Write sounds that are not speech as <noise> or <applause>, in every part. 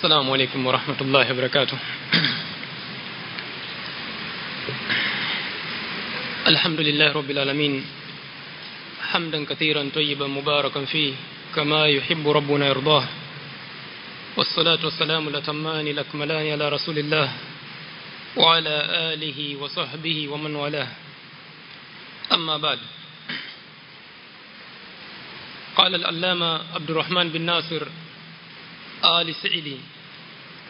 السلام عليكم ورحمة الله وبركاته. الحمد لله رب العالمين. حمدا كثيرا طيبا مباركا فيه كما يحب ربنا يرضاه. والصلاة والسلام الأتمان الأكملان على رسول الله وعلى آله وصحبه ومن والاه. أما بعد. قال الألامة عبد الرحمن بن ناصر آل سعيدي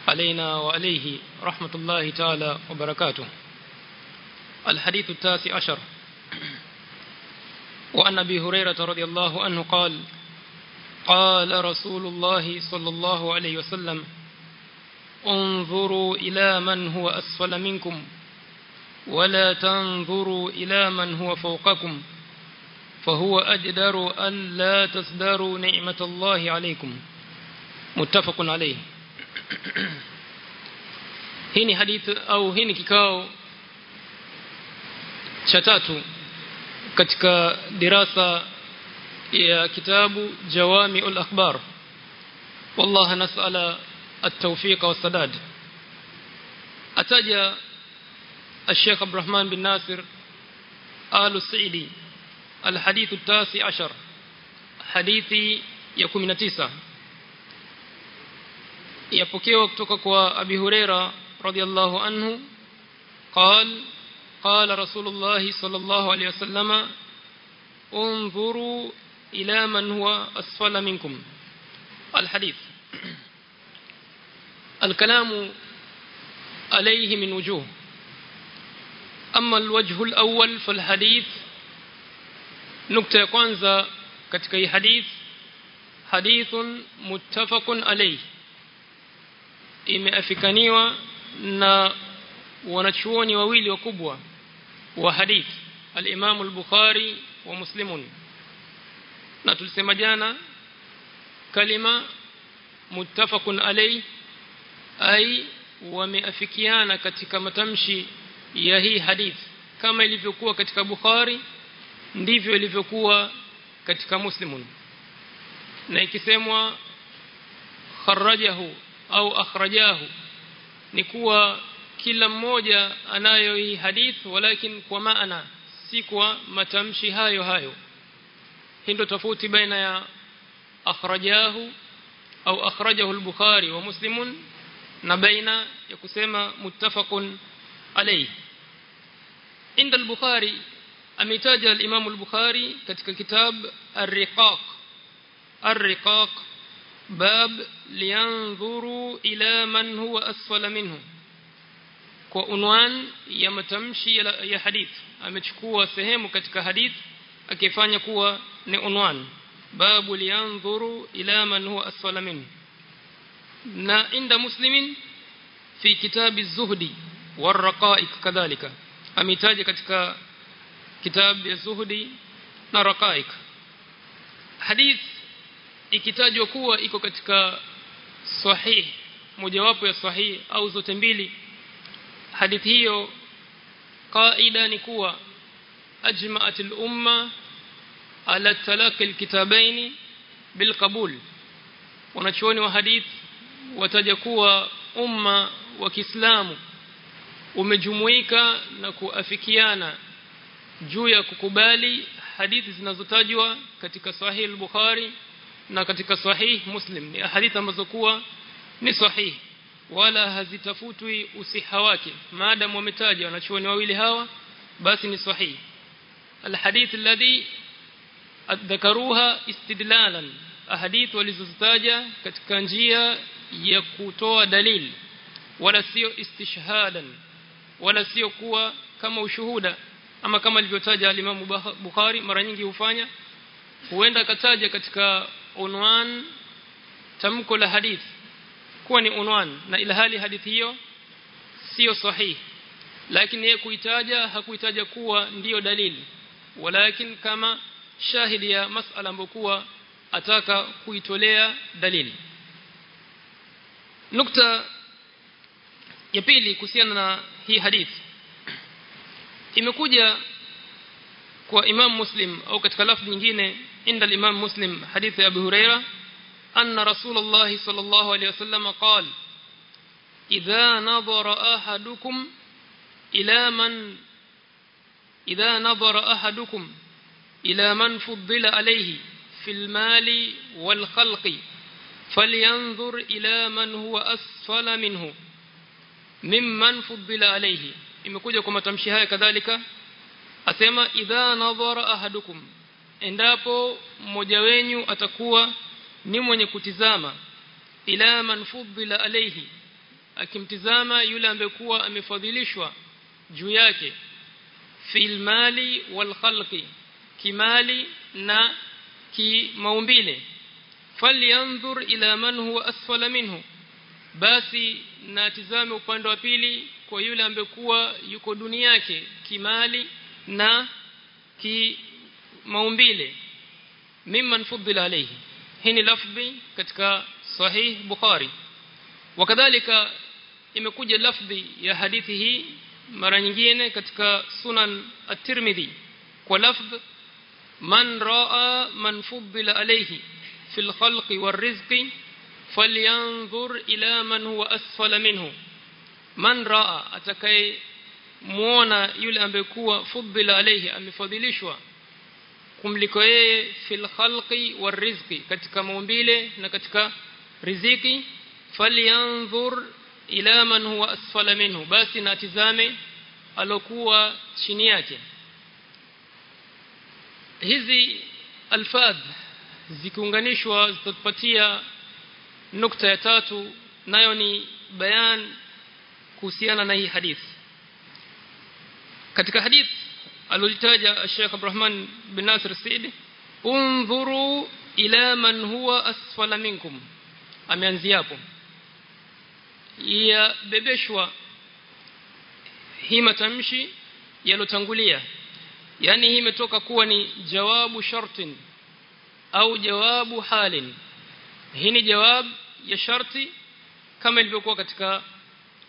علينا وعليه رحمة الله تعالى وبركاته. الحديث التاسع عشر. وأن أبي هريرة رضي الله عنه قال قال رسول الله صلى الله عليه وسلم انظروا إلى من هو أسفل منكم ولا تنظروا إلى من هو فوقكم فهو أجدر أن لا تصدروا نعمة الله عليكم. متفق عليه هني حديث أو هني كيكاو شتاتو كتك دراسة يا كتاب جوامع الأخبار والله نسأل التوفيق والسداد أتجى الشيخ عبد الرحمن بن ناصر آل السعيدي الحديث التاسع عشر حديثي يكون من التسعة يبكيوا kutoka kwa Abi Huraira radiyallahu anhu قال قال رسول الله صلى الله عليه وسلم انظروا إلى من هو أسفل منكم الحديث الكلام عليه من وجوه أما الوجه الأول فالحديث نكتة كwanza katika hii hadith hadithun muttafaqun alayhi imeafikaniwa na wanachuoni wawili wakubwa wa hadith al-Imam al-Bukhari wa Muslimun. Na tulisema jana kalima muttafaqun alayhi ai wameafikiana katika matamshi ya hii hadithi. Kama ilivyokuwa katika Bukhari ndivyo ilivyokuwa katika Muslimun. Na ikisemwa kharajahu au akhrajahu. Ni kuwa kila mmoja anayo hii hadith walakin kwa maana si kwa matamshi hayo hayo. Hindo tofauti baina ya akhrajahu au akhrajahu al-Bukhari wa Muslimun na baina ya kusema muttafaqun alayhi. Inda al-Bukhari ametaja al-Imam al-Bukhari katika kitab ar-Riqaq. ar-Riqaq bab لينظروا ila من هو asfala منه kwa unwan ya matamshi ya hadith. Amechukua sehemu katika hadith akifanya kuwa ni unwan babu liyanzuru ila man huwa asfala minhu. Na inda muslimin fi kitabi zuhdi waraqa'iq kadhalika. Ametaja katika kitabu ya zuhdi na raqa'iq. Hadith ikitajwa kuwa iko katika sahih mojawapo ya sahih au zote mbili. Hadithi hiyo kaida ni kuwa ajma'at al-umma ala talaqi al-kitabain bilqabul. Wanachuoni wa hadith wataja kuwa umma wa Kiislamu umejumuika na kuafikiana juu ya kukubali hadithi zinazotajwa katika sahih al-Bukhari na katika sahih Muslim. Ni hadithi ambazo kuwa ni sahih. Wala hazitafutwi usiha wake. Maadamu wametaja wanachuoni wawili hawa basi ni sahih. Alhadith alladhi dhakaruha istidlalan. Ahadith walizozitaja katika njia ya kutoa dalili wala sio istishhadan. Wala sio kuwa kama ushuhuda. Ama kama alivyotaja alimamu Bukhari mara nyingi hufanya. Huenda akataja katika unwan tamko la hadith kuwa ni unwan na ilhali hadithi hiyo sio sahihi lakini yeye kuitaja hakuitaja kuwa ndiyo dalili. Walakin kama shahidi ya masala ambokuwa ataka kuitolea dalili. Nukta ya pili kuhusiana na hii hadithi imekuja kwa Imam Muslim au katika lafzi nyingine al-Imam Muslim hadithi ya Abu Huraira أن رسول الله صلى الله عليه وسلم قال إذا نظر أحدكم إلى من إذا نظر أحدكم إلى من فضل عليه في المال والخلق فلينظر إلى من هو أسفل منه ممن فضل عليه. imekuja kwa matamshi haya kadhalika asema idha endapo mmoja wenyu atakuwa ni mwenye kutizama ila man fuddila alayhi akimtizama yule ambekuwa amefadhilishwa juu yake fil mali wal khalqi kimali na kimaumbile falyanzur ila man huwa asfala minhu basi na tizame upande wa pili kwa yule ambekuwa yuko duniani yake kimali na kimaumbile mimman fuddila alayhi. Hii ni lafdhi katika sahih bukhari. Wakadhalika imekuja lafdhi ya hadithi hii mara nyingine katika sunan at-tirmidhi. Kwa lafdh man raa man fuddila alayhi fil khalqi warizqi falyanzur ila man huwa asfala minhu. Man raa atakaye muona yule ambaye kuwa fuddila alayhi amefadhilishwa kumliko yeye fil khalqi warizqi katika maumbile na katika riziki. Falyanzur ila man huwa asfala minhu basi natizame alokuwa chini yake. Hizi alfadh zikiunganishwa zitatupatia nukta ya tatu nayo ni bayan kuhusiana na hii hadithi katika hadith alolitaja Sheikh Abdurrahman bin Nasir Said unzuru ila man huwa asfala minkum. Ameanzia hapo. Ya bebeshwa hii matamshi yalotangulia. Yani hii imetoka kuwa ni jawabu shartin au jawabu halin. Hii ni jawab ya sharti kama ilivyokuwa katika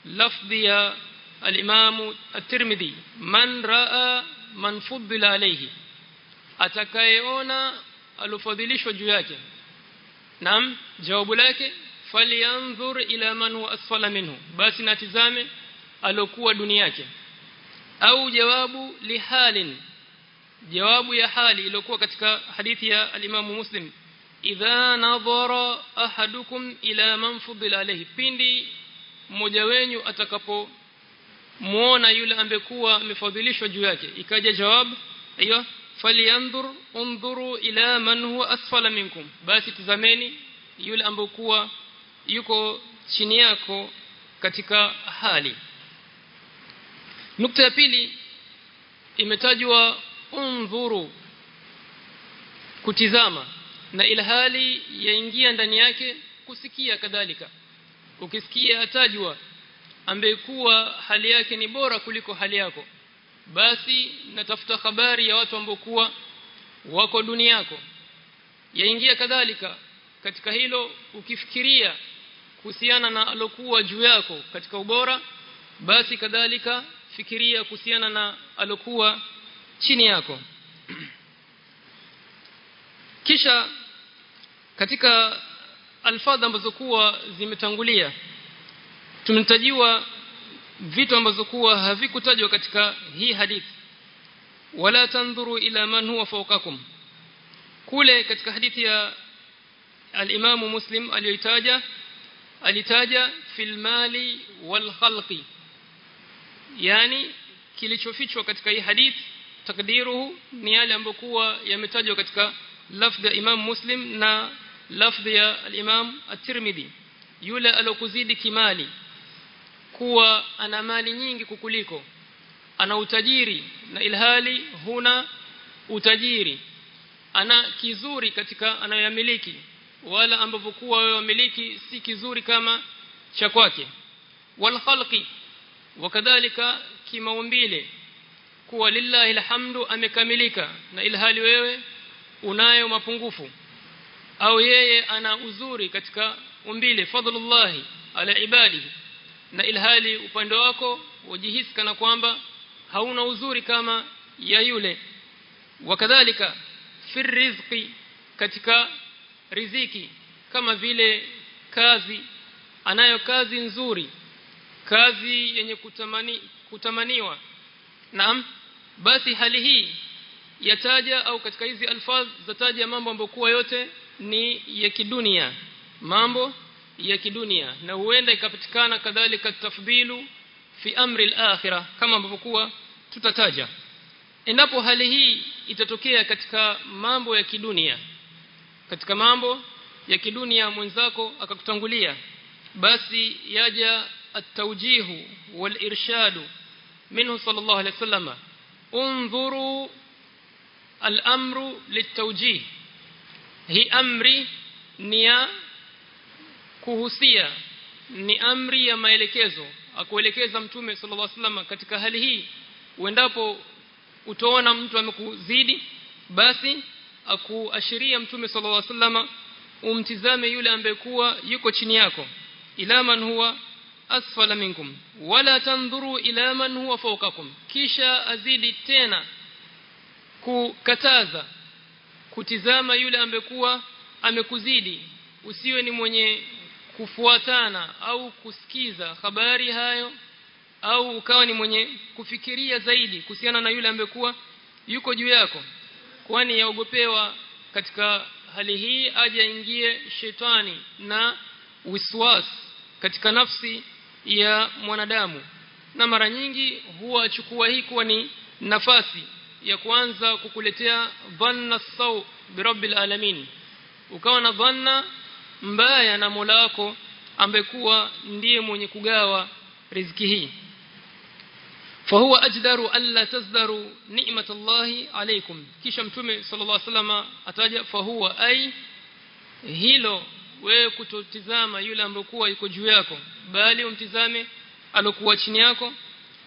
lafdhi ya al-Imam at-Tirmidhi. Man raa man fuddila alayhi. Atakayeona alofadhilishwa juu yake. Naam jawabu lake falyanzur ila man asfala minhu. Basi natizame alokuwa duni yake. Au jawabu lihalin jawabu ya hali iliyokuwa katika hadithi ya alimamu Muslim. Idha nadhara ahadukum ila man fudila alayhi. Pindi mmoja wenyu atakapo muona yule ambekuwa amefadhilishwa juu yake. Ikaja jawab aiyo falyanzur unzuru ila man huwa asfala minkum. Basi tazameni yule ambekuwa yuko chini yako katika hali. Nukta ya pili imetajwa unzuru kutizama na ilhali yaingia ndani yake kusikia kadhalika. Ukisikia atajwa ambaye kuwa hali yake ni bora kuliko hali yako. Basi natafuta habari ya watu ambao kuwa wako dunia yako. Yaingia kadhalika katika hilo ukifikiria kuhusiana na alokuwa juu yako katika ubora basi kadhalika fikiria kuhusiana na alokuwa chini yako. <clears throat> Kisha katika alfadha ambazo kuwa zimetangulia tumetajiwa vitu ambazo kuwa havikutajwa katika hii hadithi wala tandhuru ila man huwa fawqakum. Kule katika hadithi ya al-Imam Muslim aliyoitaja alitaja fil mali wal khalqi. Yani kilichofichwa katika hii hadithi takdiruhu ni yale ambayo kuwa yametajwa katika lafdhi ya Imam Muslim na lafdhi ya al-Imam At-Tirmidhi. Yule alokuzidi kimali kuwa ana mali nyingi kukuliko. Ana utajiri na ilhali huna utajiri. Ana kizuri katika anayamiliki wala ambavyo kuwa wewe wamiliki si kizuri kama cha kwake. Wal khalqi wakadhalika kimaumbile. Kuwa lillahi alhamdu amekamilika na ilhali wewe unayo mapungufu. Au yeye ana uzuri katika umbile fadlullahi ala ibadihi na ilhali upande wako wajihisi kana kwamba hauna uzuri kama ya yule. Wakadhalika fi rizqi katika riziki kama vile kazi anayo kazi nzuri kazi yenye kutamani, kutamaniwa. Naam basi hali hii yataja au katika hizi alfaz zataja mambo ambayo yote ni ya kidunia. Mambo ya kidunia na huenda ikapatikana kadhalika tafdhilu fi amri al-akhirah kama ambavyo tutataja. Endapo hali hii itatokea katika mambo ya kidunia katika mambo ya kidunia mwenzako akakutangulia basi yaja at-tawjihu wal-irshadu minhu sallallahu alayhi wasallam unzuru al-amru lit-tawjih. Hii amri ni ya kuhusia ni amri ya maelekezo akuelekeza mtume sallallahu alaihi wasallam katika hali hii. Uendapo utaona mtu amekuzidi basi akuashiria mtume sallallahu alaihi wasallam umtizame yule ambaye kuwa yuko chini yako. Ila man huwa asfala minkum wala tandhuru ila man huwa fawqakum. Kisha azidi tena kukataza kutizama yule ambaye kuwa amekuzidi. Usiwe ni mwenye kufuatana au kusikiza habari hayo au ukawa ni mwenye kufikiria zaidi kuhusiana na yule ambekuwa yuko juu yako. Kwani yaogopewa katika hali hii aje aingie shetani na wiswas katika nafsi ya mwanadamu. Na mara nyingi huwa achukua hii kuwa ni nafasi ya kuanza kukuletea dhanna saw birabbil alamin. Ukawa na dhanna mbaya na Mola wako ambaye kuwa ndiye mwenye kugawa riziki hii فهو أجدر ألا تزدروا نعمة الله عليكم kisha mtume sallallahu alaihi wasallam ataja fahuwa ay hilo wewe kutotizama yule ambaye kuwa yuko juu yako bali umtizame alokuwa chini yako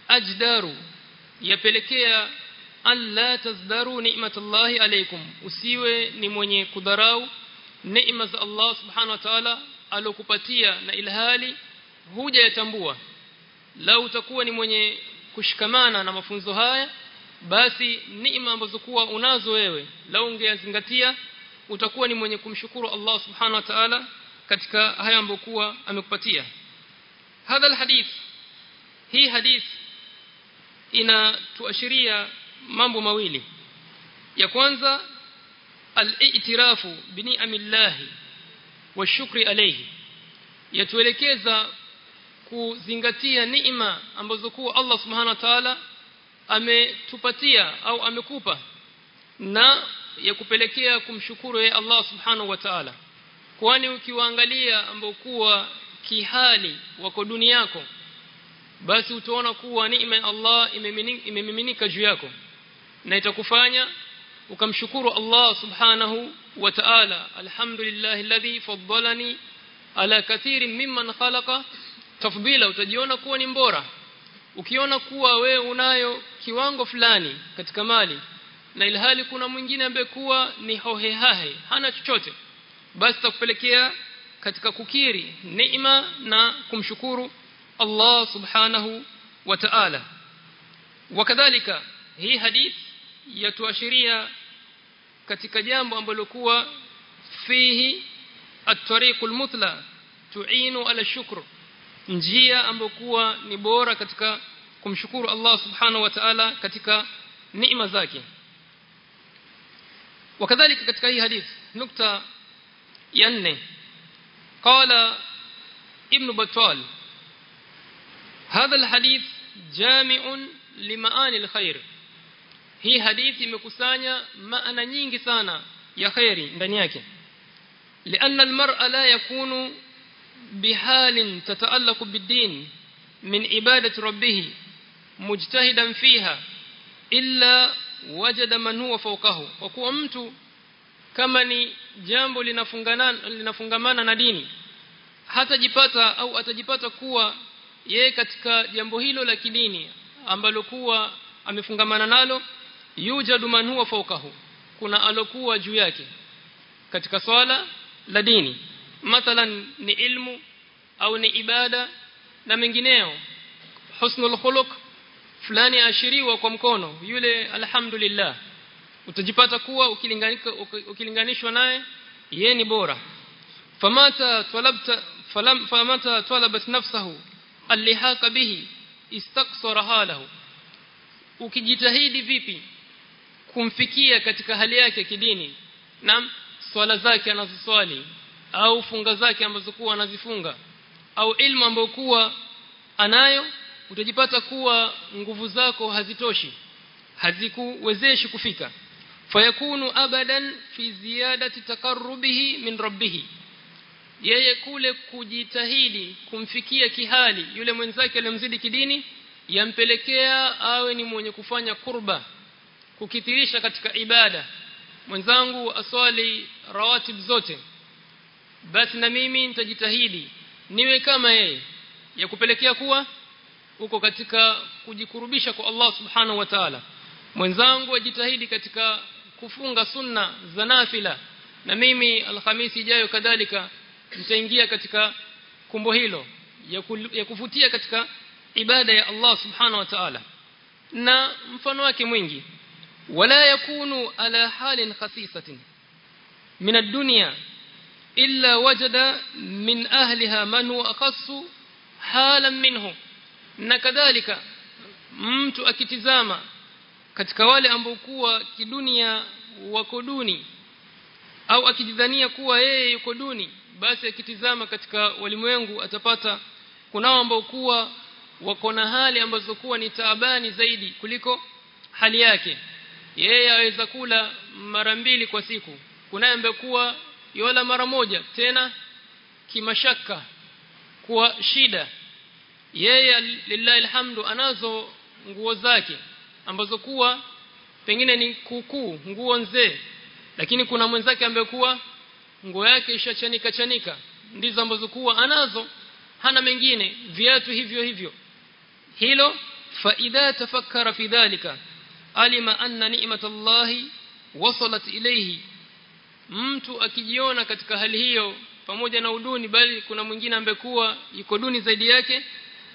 ajdaru yapelekea alla tazdaru ni'matallahi alaykum usiwe ni mwenye kudharau neema za Allah subhanahu wa ta'ala alokupatia na ilhali huja yatambua lau utakuwa ni mwenye kushikamana na mafunzo haya basi neema ambazo kuwa unazo wewe lau ungeyazingatia utakuwa ni mwenye kumshukuru Allah subhanahu wa ta'ala katika haya ambayo kuwa amekupatia. Hadha alhadith hii hadith inatuashiria mambo mawili. Ya kwanza al-i'tirafu bi ni'amillahi wa shukri alayhi yatuelekeza kuzingatia neema ambazo kuwa Allah subhanahu wa ta'ala ametupatia au amekupa na ya kupelekea kumshukuru yeye Allah subhanahu wa ta'ala. Kwani ukiwaangalia ambao kuwa kihali wako dunia yako basi utaona kuwa neema ya Allah imemiminika juu yako na itakufanya ukamshukuru Allah subhanahu wa ta'ala. Alhamdulillah alladhi faddalani ala kathirin mimman khalaqa. Tafdila utajiona kuwa ni mbora. Ukiona kuwa we unayo kiwango fulani katika mali na ilhali kuna mwingine ambaye kuwa ni hohehahe hana chochote basi takupelekea katika kukiri neema na kumshukuru Allah subhanahu wa ta'ala. Wakadhalika hii hadith yatuashiria katika jambo ambalo kuwa fihi at-tariqul mutla tu'inu ala shukr njia ambayo kuwa ni bora katika kumshukuru Allah subhanahu wa ta'ala katika neema zake wakadhalika katika hii hadith nukta ya 4 qala ibn battal هذا الحديث جامع لمعاني الخير hii hadithi imekusanya maana nyingi sana ya khairi ndani yake لأن المرء لا يكون بحال تتعلق بالدين من عبادة ربه مجتهدا فيها إلا وجد من هو فوقه وكوا mtu kama ni jambo linafungamana linafungamana na dini hatajipata au atajipata kuwa yeye katika jambo hilo la kidini ambalo kuwa amefungamana nalo yujadu man huwa fawqahu. Kuna alokuwa juu yake. Katika swala la dini. Mathalan ni ilmu au ni ibada na mengineo. Husnul khuluq fulani ashiriwa kwa mkono. Yule alhamdulillah. Utajipata kuwa ukilinganishwa naye yeye ni bora. Famata talabta falam famata talabat nafsahu allihaqa bihi istaqsara halahu. Ukijitahidi vipi kumfikia katika hali yake kidini. Na swala zake anazoswali au funga zake ambazo kuwa anazifunga au ilmu ambayo kuwa anayo utajipata kuwa nguvu zako hazitoshi hazikuwezeshi kufika. Fayakunu abadan fi ziyadati taqarrubihi min rabbihi. Yeye kule kujitahidi kumfikia kihali yule mwenzake aliyemzidi kidini yampelekea awe ni mwenye kufanya kurba kukithirisha katika ibada. Mwenzangu aswali rawatib zote. Basi na mimi nitajitahidi niwe kama yeye. Ya kupelekea kuwa uko katika kujikurubisha kwa Allah subhanahu wa ta'ala. Mwenzangu ajitahidi katika kufunga sunna za nafila. Na mimi alhamisi ijayo kadhalika nitaingia katika kumbo hilo ya, kul, ya kuvutia katika ibada ya Allah subhanahu wa ta'ala. Na mfano wake mwingi wala يكون على حال khasisatin من الدنيا الا وجد من min من man huwa حالا منه. Na kadhalika mtu akitizama katika wale ambao kuwa kidunia wako duni au akijidhania kuwa yeye yuko duni basi akitizama katika walimwengu atapata kunao ambao kuwa wako na hali ambazo kuwa ni taabani zaidi kuliko hali yake yeye aweza kula mara mbili kwa siku. Kunaye ambaye kuwa yola mara moja tena kimashaka kwa shida. Yeye lillahi alhamdu anazo nguo zake ambazo kuwa pengine ni kukuu nguo nzee. Lakini kuna mwenzake ambaye kuwa nguo yake ishachanika chanika. Ndizo ambazo kuwa anazo hana mengine. Viatu hivyo hivyo. Hilo fa idha tafakkara fi dhalika alima anna ni'matallahi wasalat ilayhi. Mtu akijiona katika hali hiyo pamoja na uduni bali kuna mwingine ambekuwa yuko duni zaidi yake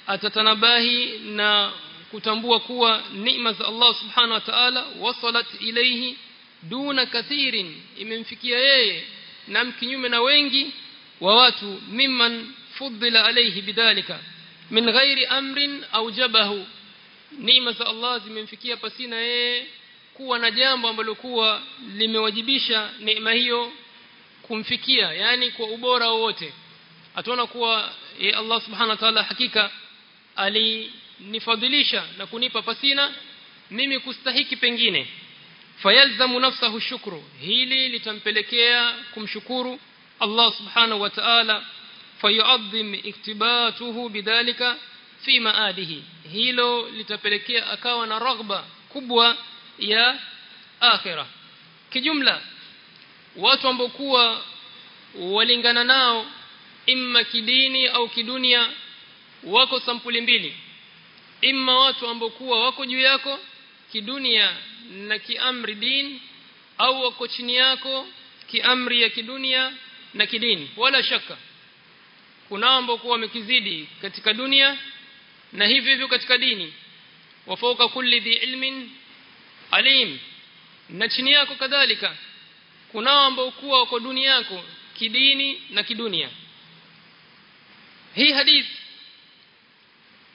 atatanabahi na kutambua kuwa neema za Allah subhanahu wa ta'ala wasalat ilayhi duna kathirin. Imemfikia yeye na mkinyume na wengi wa watu mimman fuddila alayhi bidhalika min ghairi amrin aujabahu neema za Allah zimemfikia pasina yeye kuwa na jambo ambalo kuwa limewajibisha neema hiyo kumfikia yani kwa ubora wote atuona kuwa e, Allah subhanahu wa ta'ala hakika alinifadhilisha na kunipa pasina mimi kustahiki pengine. Fayalzamu nafsahu shukru hili litampelekea kumshukuru Allah subhanahu wa ta'ala. Fayu'azzim iktibatuhu bidhalika fi maadihi. Hilo litapelekea akawa na raghba kubwa ya akhira kijumla watu ambao kuwa walingana nao imma kidini au kidunia wako sampuli mbili. Imma watu ambao kuwa wako juu yako kidunia na kiamri din au wako chini yako kiamri ya kidunia na kidini. Wala shaka kunao ambao kuwa wamekizidi katika dunia na hivyo hivyo katika dini. Wafauka kulli dhi ilmin alim. Na chini yako kadhalika kunao ambao kuwa wako dunia yako kidini na kidunia. Hii hadith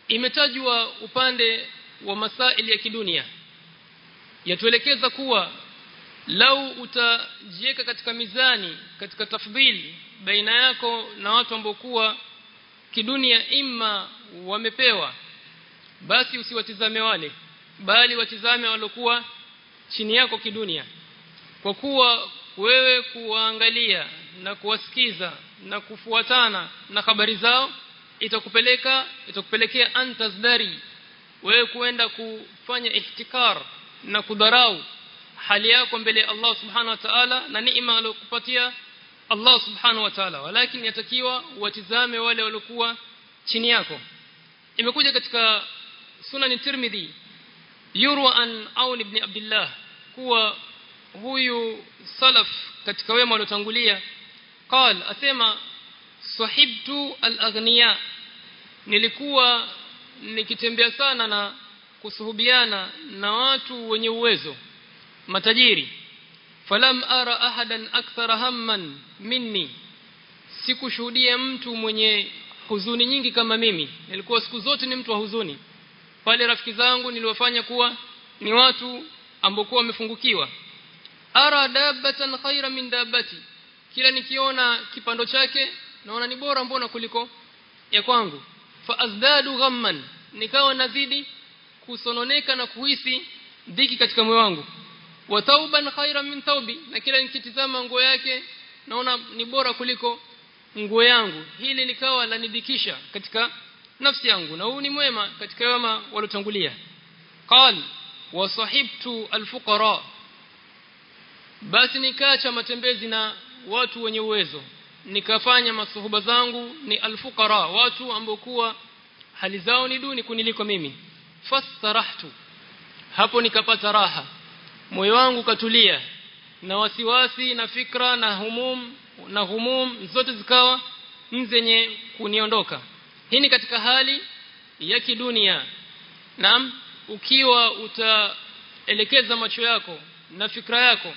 imetajwa upande wa masaili ya kidunia. Yatuelekeza kuwa lau utajiweka katika mizani katika tafdhili baina yako na watu ambao kidunia imma wamepewa. Basi usiwatizame wale bali watizame walokuwa chini yako kidunia. Kwa kuwa wewe kuwaangalia na kuwasikiza na kufuatana na habari zao itakupeleka itakupelekea antazdari wewe kuenda kufanya ihtikar na kudharau hali yako mbele Allah subhanahu wa ta'ala na neema aliyokupatia Allah subhanahu wa ta'ala. Walakin yatakiwa watizame wale waliokuwa chini yako. Imekuja katika sunan tirmidhi yurwa an aun ibn abdullah kuwa huyu salaf katika wema waliotangulia. Qal asema sahibtu al-aghniya. Nilikuwa nikitembea sana na kusuhubiana na watu wenye uwezo matajiri falam ara ahadan akthara hamman minni. Sikushuhudia mtu mwenye huzuni nyingi kama mimi. Nilikuwa siku zote ni mtu wa huzuni. Pale rafiki zangu niliwafanya kuwa ni watu ambokuwa wamefungukiwa. Ara dabbatan khaira min dabbati. Kila nikiona kipando chake naona ni bora mbona kuliko ya kwangu. Fa azdadu ghamman. Nikawa nazidi kusononeka na kuhisi dhiki katika moyo wangu wa tauban khaira min taubi na kila nikitizama nguo yake naona ni bora kuliko nguo yangu. Hili likawa lanidhikisha katika nafsi yangu na huu ni mwema katika wema waliotangulia. Qal wa sahibtu alfuqara. Basi nikaacha matembezi na watu wenye uwezo nikafanya masuhuba zangu ni alfuqara watu ambao kuwa hali zao ni duni kuniliko mimi. Fastarahtu hapo nikapata raha moyo wangu katulia na wasiwasi na fikra na humum na humum zote zikawa zenye kuniondoka. Hii ni katika hali ya kidunia. Naam ukiwa utaelekeza macho yako na fikra yako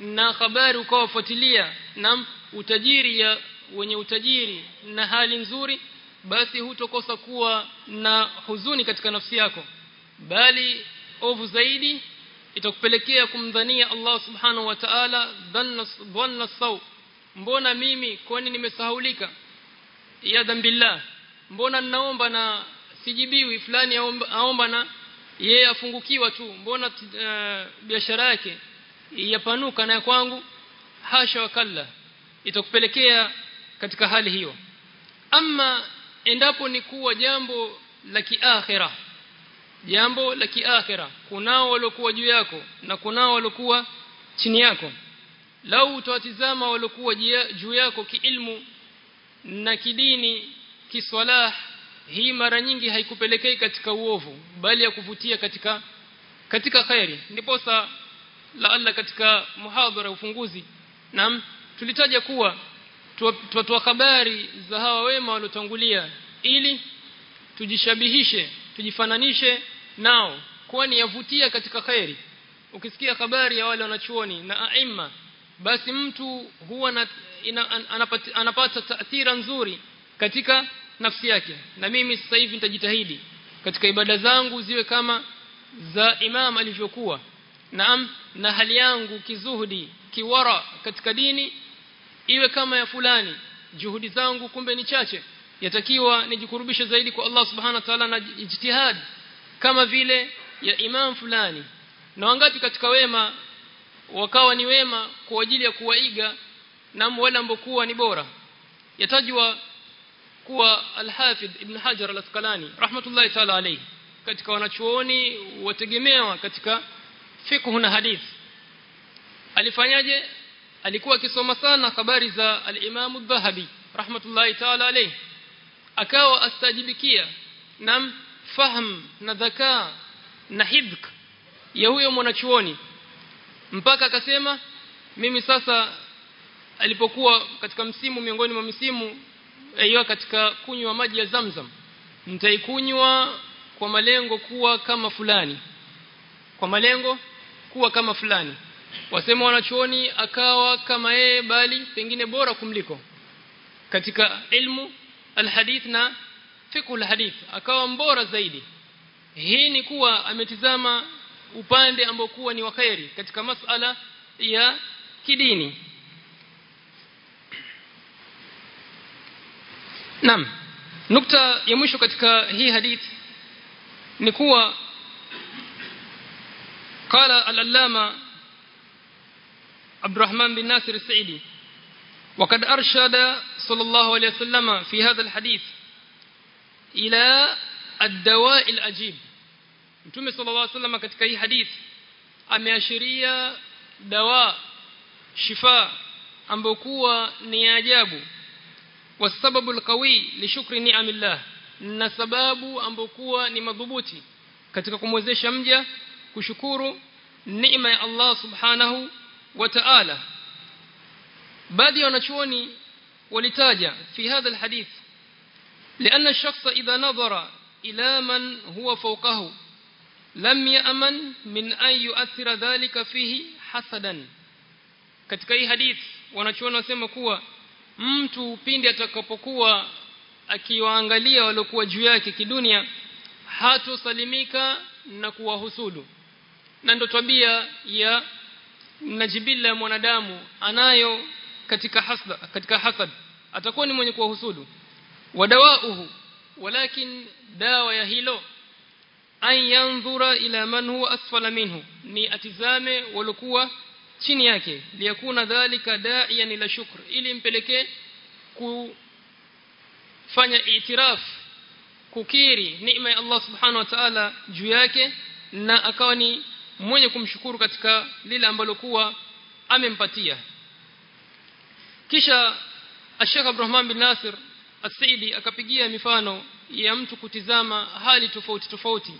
na habari ukawafuatilia naam utajiri ya wenye utajiri na hali nzuri basi hutokosa kuwa na huzuni katika nafsi yako. Bali ovu zaidi itakupelekea kumdhania Allah subhanahu wa ta'ala dhanna sawu saw mbona mimi kwani nimesahaulika? Ya dhambillah. Mbona ninaomba na sijibiwi? Fulani aomba na yeye afungukiwa tu. Mbona uh, biashara yake yapanuka na kwangu? Hasha wakalla itakupelekea katika hali hiyo. Ama endapo ni kuwa jambo la kiakhira jambo la kiakhira kunao waliokuwa juu yako na kunao waliokuwa chini yako. Lau utawatizama waliokuwa juu yako kiilmu na kidini kiswalah hii mara nyingi haikupelekei katika uovu bali ya kuvutia katika katika khairi. Ndiposa laalla katika muhadhara ufunguzi naam tulitaja kuwa tuwatoa habari za hawa wema waliotangulia ili tujishabihishe tujifananishe nao kwani yavutia katika khairi. Ukisikia habari ya wale wanachuoni na aima basi mtu huwa na, ina, anapata, anapata taathira nzuri katika nafsi yake. Na mimi sasa hivi nitajitahidi katika ibada zangu ziwe kama za imam alivyokuwa naam na hali yangu kizuhudi kiwara katika dini iwe kama ya fulani. Juhudi zangu kumbe ni chache. Yatakiwa nijikurubishe zaidi kwa Allah subhanahu wa ta'ala na ijtihad kama vile ya imam fulani. Na wangapi katika wema wakawa ni wema kwa ajili ya kuwaiga na wale ambokuwa ni bora? Yatajwa kuwa al-Hafidh Ibn Hajar al-Asqalani rahmatullahi ta'ala alayhi katika wanachuoni wategemewa katika fiqh na hadith. Alifanyaje? Alikuwa akisoma sana habari za al-Imam al-Dhahabi rahmatullahi ta'ala alayhi. Akawa astajibikia nam fahm na dhaka na hibk ya huyo mwanachuoni. Mpaka akasema mimi sasa alipokuwa katika msimu miongoni mwa misimu aiyo katika kunywa maji ya Zamzam nitaikunywa kwa malengo kuwa kama fulani. Kwa malengo kuwa kama fulani. Wasema wanachuoni akawa kama yeye bali pengine bora kumliko. Katika ilmu alhadith na fiqh alhadith akawa mbora zaidi hii ni kuwa ametizama upande ambao kuwa ni waheri katika masala ya kidini Naam nukta ya mwisho katika hii hadith ni kuwa العلامه عبد الرحمن بن ناصر السعيدي وقد أرشد صلى الله عليه وسلم في هذا الحديث إلى الدواء الأجيب Mtume صلى الله عليه وسلم katika hii hadith ameashiria dawa shifa ambayo kuwa ni ajabu wasababu alqawi lishukri ni'amillah na sababu ambayo kuwa ni madhubuti katika kumwezesha mja kushukuru neema ya Allah subhanahu wa ta'ala baadhi ya wanachuoni walitaja fi hadha alhadith لأن الشخص إذا نظر إلى من هو فوقه لم يأمن من أن يؤثر ذلك فيه حسدا katika hii hadith wanachuoni wasema kuwa mtu pindi atakapokuwa akiwaangalia waliokuwa juu yake kidunia hatosalimika na kuwahusudu na ndo tabia ya najibila ya mwanadamu anayo katika hasda katika hasad atakuwa ni mwenye kuwahusudu wadawauhu walakin dawa ya hilo an ila man huwa asfala minhu ni atizame walikuwa chini yake liyakuna dhalika da'iyan ila shukr ili mpelekee kufanya itiraf kukiri neema ya Allah subhanahu wa ta'ala juu yake na akawa ni mwenye kumshukuru katika lile ambalo kuwa amempatia. Kisha Sheikh Abdurrahman bin Nasir As-Saidi akapigia mifano ya mtu kutizama hali tofauti tofauti.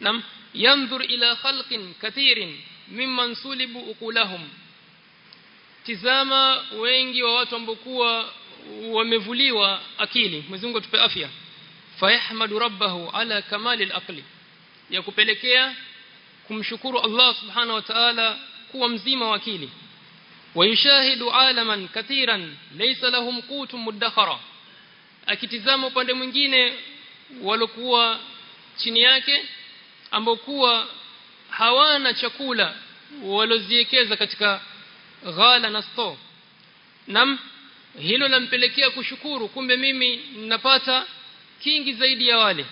Nam yanzur ila khalqin kathirin mimman sulibu ukulahum tizama wengi wa watu ambao kuwa wamevuliwa akili. Mwenyezi Mungu afya. Fayahmadu rabbahu ala kamali al-aqli ya kupelekea kumshukuru Allah subhanahu wa ta'ala kuwa mzima wa akili. Wayushahidu alaman kathiran laysa lahum qutum mudakhara akitizama upande mwingine walokuwa chini yake ambao kuwa hawana chakula waloziekeza katika ghala na store. Nam hilo lampelekea kushukuru kumbe mimi ninapata kingi zaidi ya wale.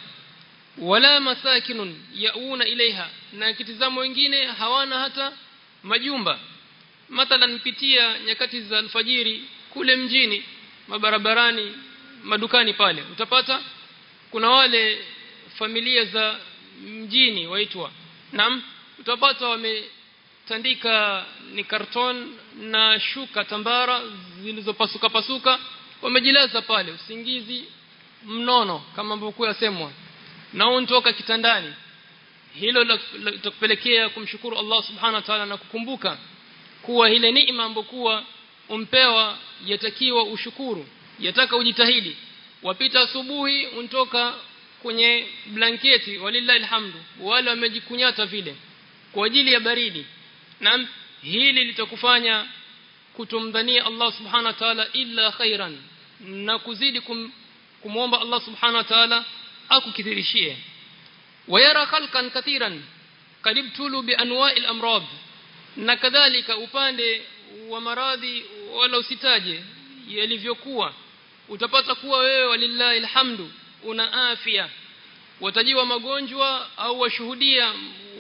Wala masakinun yauna ilaiha na kitizamo wengine hawana hata majumba. Mathalan pitia nyakati za alfajiri kule mjini mabarabarani madukani pale. Utapata kuna wale familia za mjini waitwa. Nam utapata wametandika ni karton na shuka tambara zilizopasuka pasuka. Wamejilaza pale usingizi mnono kama ambavyo yasemwa. Na untoka kitandani. Hilo litakupelekea kumshukuru Allah subhanahu wa ta'ala na kukumbuka kuwa ile neema ambokuwa umpewa yatakiwa ushukuru yataka ujitahidi. Wapita asubuhi untoka kwenye blanketi walillahi alhamdu wale wamejikunyata vile kwa ajili ya baridi. Na hili litakufanya kutumdhania Allah subhanahu wa ta'ala illa khairan na kuzidi kum, kumwomba Allah subhanahu wa ta'ala akukithirishie. Wayara khalqan kathiran kadibtulu bi anwa'il amrad na kadhalika upande wa maradhi wala usitaje yalivyokuwa utapata kuwa wewe walillahi alhamdu una afya watajiwa magonjwa au washuhudia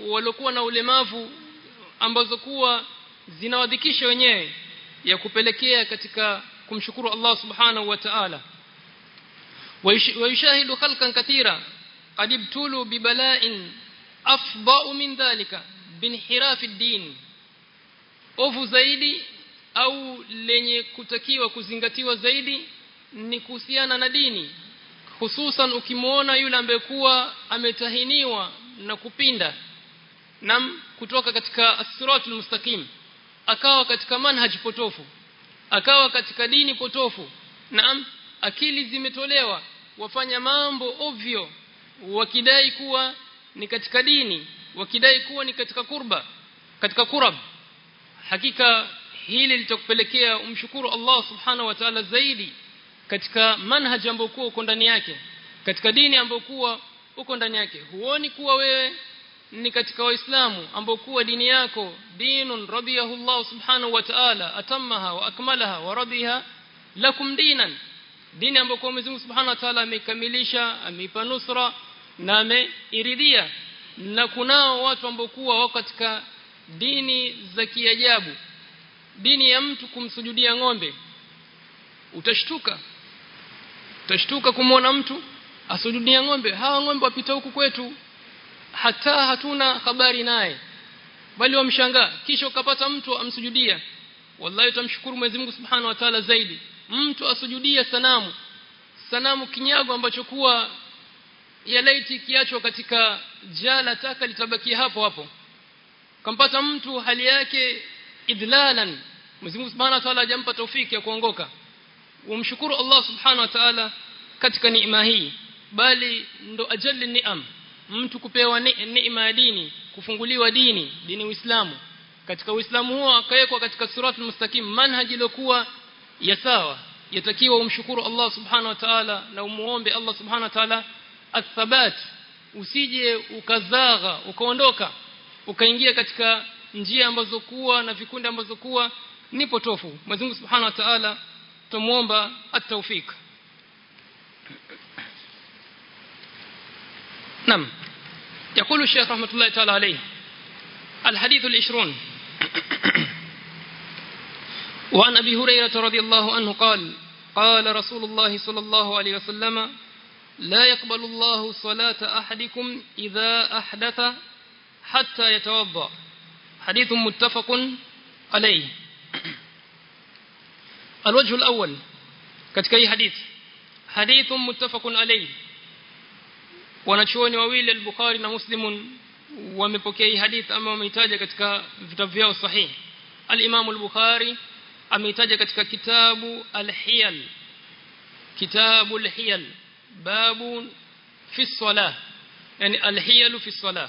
waliokuwa na ulemavu ambazo kuwa zinawadhikisha wenyewe ya kupelekea katika kumshukuru Allah subhanahu wa ta'ala ويشاهد خلقا كثيرا قد ابتلوا ببلاء أفضأ من ذلك بانحراف الدين ovu zaidi au lenye kutakiwa kuzingatiwa zaidi ni kuhusiana na dini hususan ukimwona yule ambaye kuwa ametahiniwa na kupinda na kutoka katika as-siratul mustaqim akawa katika manhaj potofu akawa katika dini potofu naam akili zimetolewa wafanya mambo ovyo wakidai kuwa ni katika dini wakidai kuwa ni katika kurba katika kurab. Hakika hili litakupelekea umshukuru Allah subhanahu wa ta'ala zaidi katika manhaj ambayo uko ndani yake katika dini ambayo uko ndani yake. Huoni kuwa wewe ni katika waislamu ambao kuwa dini yako dinun radiyahu Allah subhanahu wa ta'ala atammaha wa akmalaha wa radiha lakum dinan. Dini ambayo kwa Mwenyezi Subhanahu wa Ta'ala amekamilisha ameipa nusra na ameiridhia. Na kunao watu ambao kuwa wako katika dini za kiajabu. Dini ya mtu kumsujudia ng'ombe. Utashtuka utashtuka kumwona mtu asujudia ng'ombe. Hawa ng'ombe wapita huku kwetu. Hata hatuna habari naye. Bali wamshangaa. Kisha ukapata mtu amsujudia wallahi utamshukuru Mwenyezi Mungu Subhanahu wa Ta'ala zaidi. Mtu asujudia sanamu. Sanamu kinyago ambacho kuwa ya laiti kiachwa katika jala taka litabaki hapo hapo. Kampata mtu hali yake idlalan. Mwenyezi Mungu Subhanahu wa Ta'ala hajampa taufiki ya kuongoka umshukuru Allah Subhanahu wa Ta'ala katika neema hii. Bali ndo ajali ni'am. Mtu kupewa neema ya dini kufunguliwa dini dini Uislamu. Katika Uislamu huo akawekwa katika suratul mustaqim manhaji lokuwa ya sawa. Yatakiwa umshukuru Allah subhanahu wa ta'ala na umuombe Allah subhanahu wa ta'ala athabat. Usije ukazagha ukaondoka ukaingia katika njia ambazo kuwa na vikundi ambazo kuwa ni potofu. Mwenyezi Mungu Subhanahu wa Ta'ala tumuomba at-tawfik نعم. يقول الشيخ رحمة الله تعالى عليه الحديث العشرون. وعن أبي هريرة رضي الله عنه قال قال رسول الله صلى الله عليه وسلم لا يقبل الله صلاة أحدكم إذا أحدث حتى يتوضأ. حديث متفق عليه. الوجه الأول katika hii hadith hadith muttafaqun alayhi wanachuoni wawili al-Bukhari na Muslim wamepokea hii hadith ama wameitaja katika vitabu vyao sahihi al-Imam al-Bukhari ameitaja katika kitabu al-Hiyal kitabu al-Hiyal babu fi as-salah yani al-Hiyal fi as-salah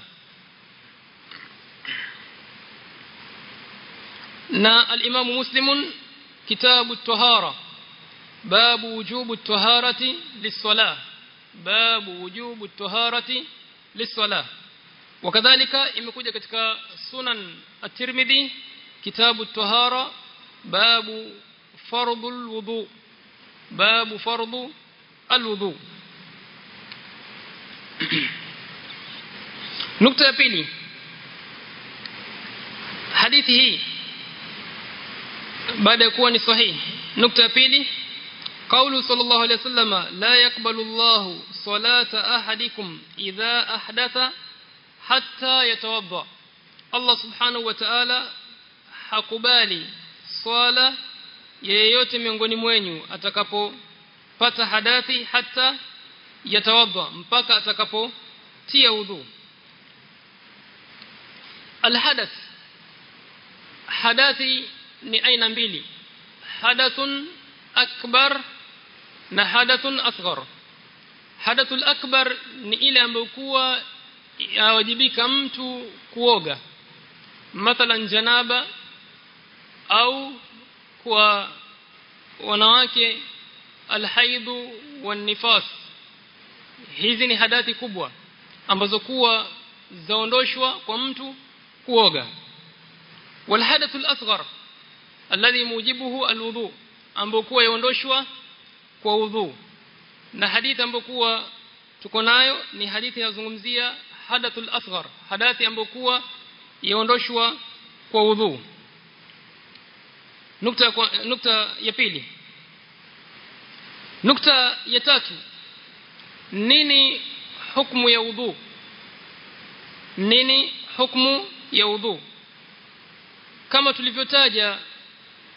na al-Imam Muslim kitabu at-Tahara باب وجوب الطهارة للصلاة باب وجوب الطهارة للصلاة وكذلك imekuja katika sunan at-Tirmidhi kitabu at-tahara babu fardul wudu babu fardu al-wudu nukta ya pili hadithi hii baada ya kuwa ni sahihi nukta ya pili قول صلى الله عليه وسلم لا يقبل الله صلاة أحدكم إذا أحدث حتى يتوضأ الله سبحانه وتعالى hakubali swala yeyote miongoni mwenyu atakapopata hadathi hata yatawadha mpaka atakapotia udhu alhadath hadathi ni aina mbili. Hadathun akbar na hadathun asghar. Hadathul akbar ni ile ambayo kuwa yawajibika mtu kuoga. Mathalan janaba au kwa wanawake alhaidu wanifas hizi ni hadathi kubwa ambazo kuwa zaondoshwa kwa mtu kuoga. Walhadathul asghar alladhi mujibuhu alwudhu ambokuwa yaondoshwa kwa udhu na hadithi ambokuwa tuko nayo ni hadithi inazungumzia hadathul asghar hadathi ambokuwa yaondoshwa kwa udhu nukta kwa, nukta ya pili. Nukta ya tatu. Nini hukumu ya udhu nini hukumu ya udhu kama tulivyotaja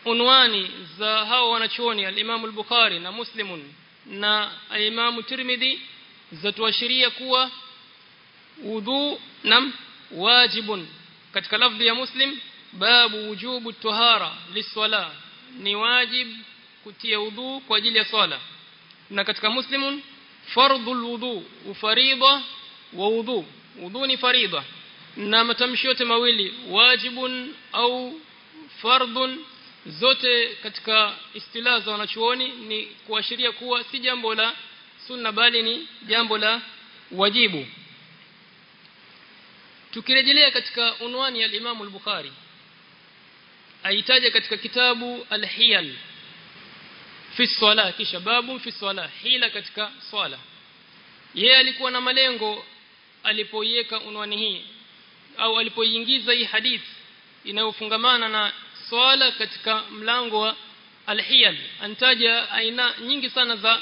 unwani za hao wanachuoni al-Imam al-Bukhari na Muslimun na al-Imam Tirmidhi zatuashiria kuwa wudu nam wajibun. Katika lafdhi ya Muslim babu wujubu tahara liswala ni wajib kutia udhu kwa ajili ya swala. Na katika Muslimun fardhul wudu ufarida wa udhu udhu ni farida na matamshi yote mawili wajibun au fardhun zote katika istilaha za wanachuoni ni kuashiria kuwa si jambo la sunna bali ni jambo la wajibu. Tukirejelea katika unwani ya Imam al-Bukhari aitaja katika kitabu al-Hiyal fi swala kisha babu fi swala hila katika swala. Yeye alikuwa na malengo alipoiweka unwani hii au alipoiingiza hii hadith inayofungamana na swala katika mlango wa alhiyal. Antaja aina nyingi sana za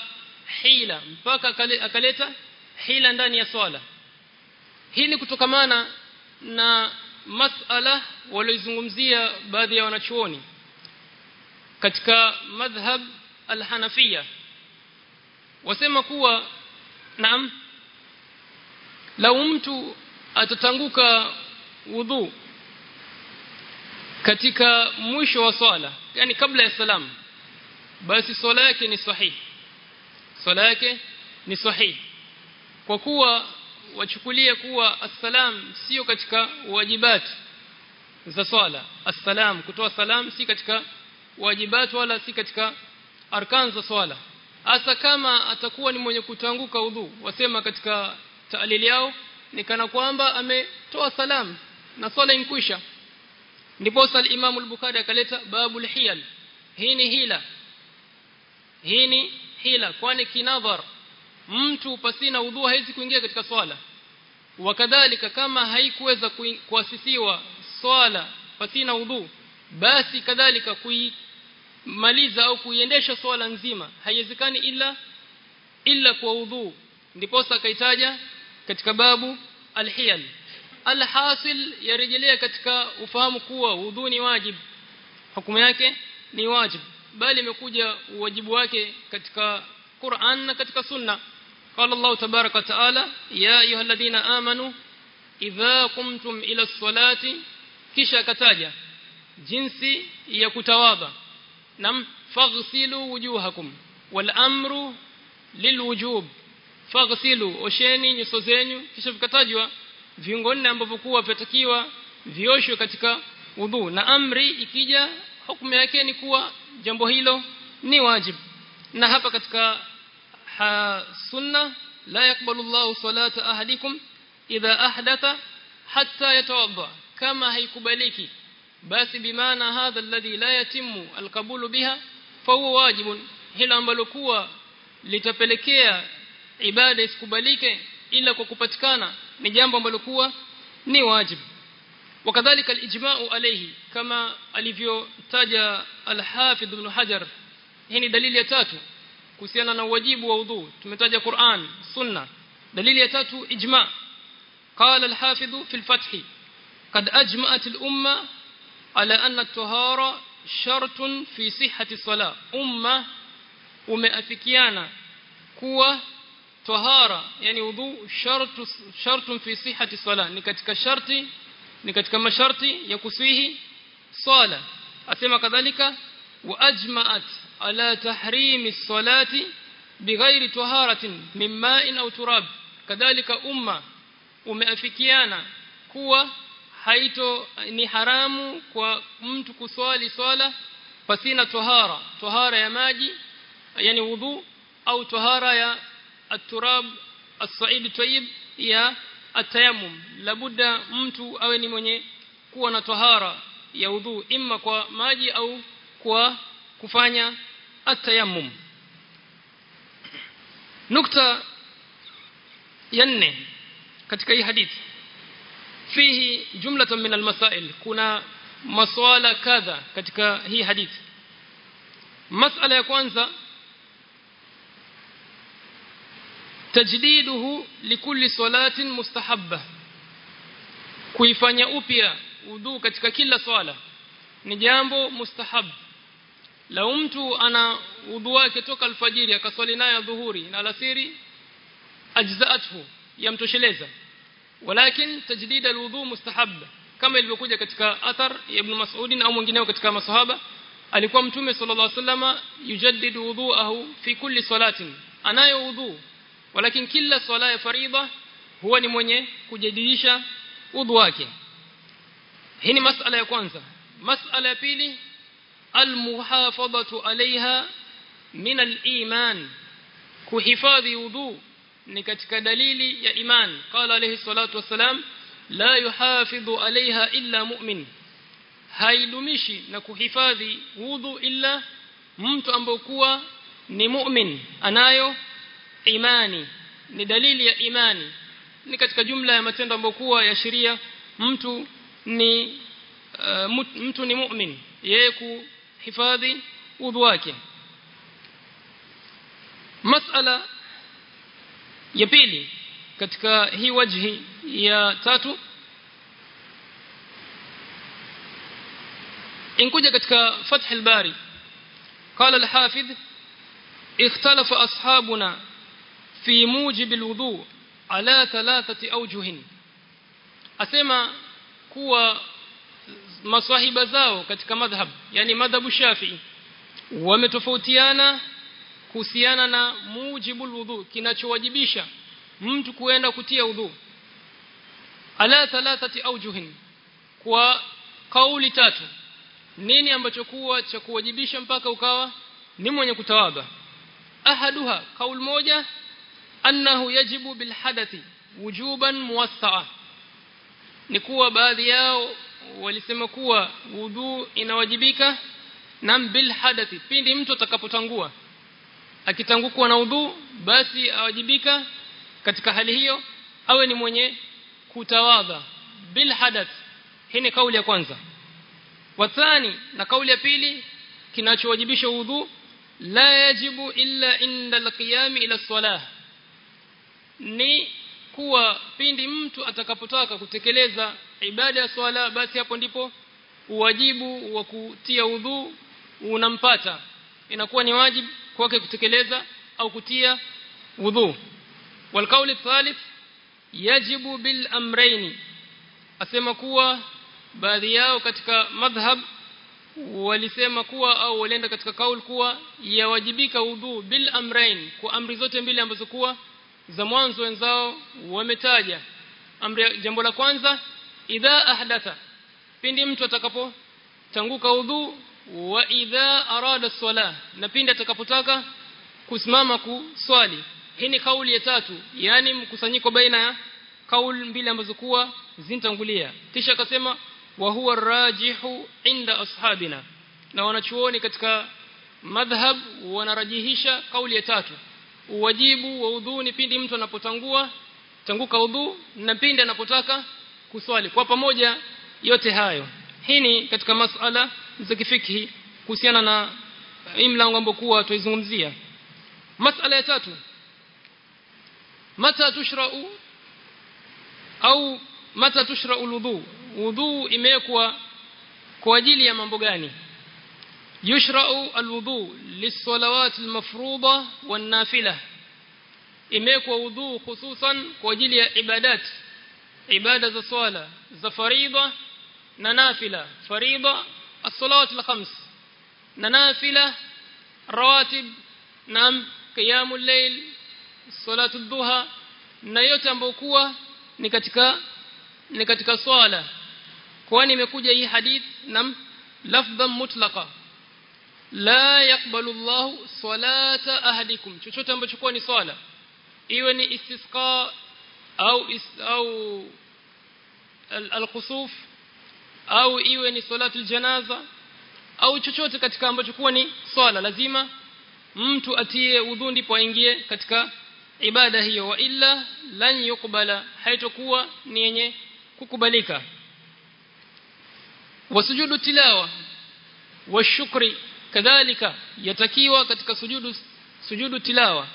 hila mpaka akaleta hila ndani ya swala. Hii ni kutokamana na masala waliozungumzia baadhi ya wanachuoni katika madhhab alhanafia wasema kuwa naam lau mtu atatanguka wudhu katika mwisho wa swala yani kabla ya salamu basi swala yake ni sahihi swala yake ni sahihi kwa kuwa wachukulia kuwa assalam sio katika wajibati za swala. Assalam kutoa salam si katika wajibati wala si katika arkan za swala. Hasa kama atakuwa ni mwenye kutanguka udhu wasema katika taalili yao ni kana kwamba ametoa salam na swala inkwisha ndipo al-Imam al-Bukhari akaleta babul hiyal. Hii ni hila. Hii ni hila kwani kinadhar mtu pasina udhu hawezi kuingia katika swala. Wakadhalika kama haikuweza kuasisiwa swala pasina udhu basi kadhalika kuimaliza au kuiendesha swala nzima haiwezekani ila ila kwa udhu ndipo akaitaja katika babu alhiyal alhasil yarejelea katika ufahamu kuwa udhu ni wajib hukumu yake ni wajib bali imekuja wajibu wake katika Qur'an na katika sunna قال الله تبارك وتعالى يا ايها الذين امنوا اذا قمتم إلى الصلاه kisha kataja jinsi ya kutawadha nam faghsilu wujuhakum wal amru lilwujub faghsilu osheni nyuso zenyu kisha vikatajwa viungo nne ambavyo kuwa vitakiwa vioshwe katika udhu na amri ikija hukumu yake ni kuwa jambo hilo ni wajib. Na hapa katika ha, sunna la yakbalu Allahu salata ahadikum idha ahdatha hatta yatawadda. Kama haikubaliki basi bimaana hadha alladhi la yatimu alqabulu biha fa huwa wajibun. Hilo ambalo kuwa litapelekea ibada isikubalike ila kwa kupatikana ni jambo ambalo kuwa ni wajibu wakadhalika alijma'u alayhi kama alivyotaja al-Hafidh ibn Hajar hii ni dalili ya tatu kuhusiana na wajibu wa udhu tumetaja Qur'an sunna dalili ya tatu ijma' قال الحافظ في الفتح قد أجمعت الأمة على أن الطهارة شرط في صحة الصلاة أمة umeafikiana kuwa tahara yani udhu shartu shartun fi sihhati salah ni katika sharti ni katika masharti ya kusihi sala asema kadhalika wa ajma'at ala tahrimi salati bighairi taharatin min ma'in aw turab kadhalika umma umeafikiana kuwa haito ni haramu kwa mtu kuswali swala pasina tahara tahara ya maji yani udhu au tahara ya at-turab as-sa'id tayyib ya atayamum labuda mtu awe ni mwenye kuwa na tahara ya udhu imma kwa maji au kwa kufanya atayamum nukta ya nne katika hii hadithi fihi jumlatan min almasail kuna maswala kadha katika hii hadithi masala ya kwanza tajdiduhu likulli salatin mustahabba. Kuifanya upya udhu katika kila swala ni jambo mustahab lau mtu ana udhu wake toka alfajiri akaswali naye dhuhuri na alasiri ajzaathu yamtosheleza. Walakin tajdid alwudhu mustahab kama ilivyokuja katika athar ya ibn Mas'ud au mwingineo katika masahaba alikuwa mtume sallallahu alaihi wasallama yujaddidu wudhuahu fi kulli salatin. Anayo udhu walakin kila swala ya faridha huwa ni mwenye kujadilisha udhu wake. Hii ni masala ya kwanza. Masala ya pili almuhafadhatu alaiha min aliman. Kuhifadhi udhu ni katika dalili ya iman. Qala alayhi salatu wassalam la yuhafidhu alaiha illa mu'min. Haidumishi na kuhifadhi udhu illa mtu ambaye kuwa ni mu'min. Anayo imani ni dalili ya imani ni katika jumla ya matendo ambayo kuwa ya sheria mtu ni uh, mtu ni mu'min yeye kuhifadhi udhu wake masala ya pili katika hii wajhi ya tatu inkuja katika fath al-bari قال الحافظ اختلف اصحابنا fi mujibi alwudu ala thalathati awjuhin. Asema kuwa masahiba zao katika madhhab yani madhhabu shafi'i wametofautiana kuhusiana na mujibu alwudu kinachowajibisha mtu kuenda kutia udhu ala thalathati awjuhin kwa kauli tatu. Nini ambacho kuwa cha kuwajibisha mpaka ukawa? Ni mwenye kutawadha. Ahaduha kauli moja annahu yajibu bil hadathi wujuban muwassaa. Ni kuwa baadhi yao walisema kuwa wudu inawajibika na bil hadathi pindi mtu atakapotangua. Akitangukwa na udhu basi awajibika katika hali hiyo awe ni mwenye kutawadha. Bil hadath hii ni kauli ya kwanza. Wathani na kauli ya pili kinachowajibisha udhu la yajibu illa inda alqiyam ila salah ni kuwa pindi mtu atakapotaka kutekeleza ibada ya swala basi hapo ndipo uwajibu wa kutia udhu unampata inakuwa ni wajibu kwake kutekeleza au kutia udhu والقول الثالث يجب بالامرين asema kuwa baadhi yao katika madhhab walisema kuwa au walienda katika kauli kuwa yawajibika udhu bil amrain kwa amri zote mbili ambazo kuwa za mwanzo wenzao wametaja. Amri jambo la kwanza idha ahdatha. Pindi mtu atakapo tanguka udhu wa idha arada swala na pindi atakapotaka kusimama kuswali. Hii ni kauli ya tatu yani mkusanyiko baina ya kauli mbili ambazo kuwa zintangulia. Kisha akasema wa huwa rajihu inda ashabina. Na wanachuoni katika madhhab wanarajihisha kauli ya tatu uwajibu wa udhu ni pindi mtu anapotangua tanguka udhu na pindi anapotaka kuswali. Kwa pamoja yote hayo hii ni katika masala za kifikhi kuhusiana na hii mlango ambao kuwa tuizungumzia masala ya tatu mata tushra'u au mata tushra'u alwudu. Wudu imewekwa kwa ajili ya mambo gani yushra'u alwudu lis-salawat al-mafruḍa wan-nafilah imewekwa wudu hususan kwa ajili ya ibadat ibada za swala za faridha na nafila faridha as-salawat al-khams na nafila rawatib na qiyamul layl salatu duha na yote ambayo kuwa ni katika ni katika swala kwani imekuja hii hadith nam lafdhan mutlaqa la yakbalu Allah salata ahlikum. Chochote ambacho kwa ni swala iwe ni istisqa au is, au al-khusuf au iwe ni salatu al-janaza au chochote katika ambacho kwa ni swala lazima mtu atie udhu ndipo aingie katika ibada hiyo. Wa illa lan yukbala haitakuwa ni yenye kukubalika. Wasujudu tilawa washukri kadhalika yatakiwa katika sujudu sujudu tilawa.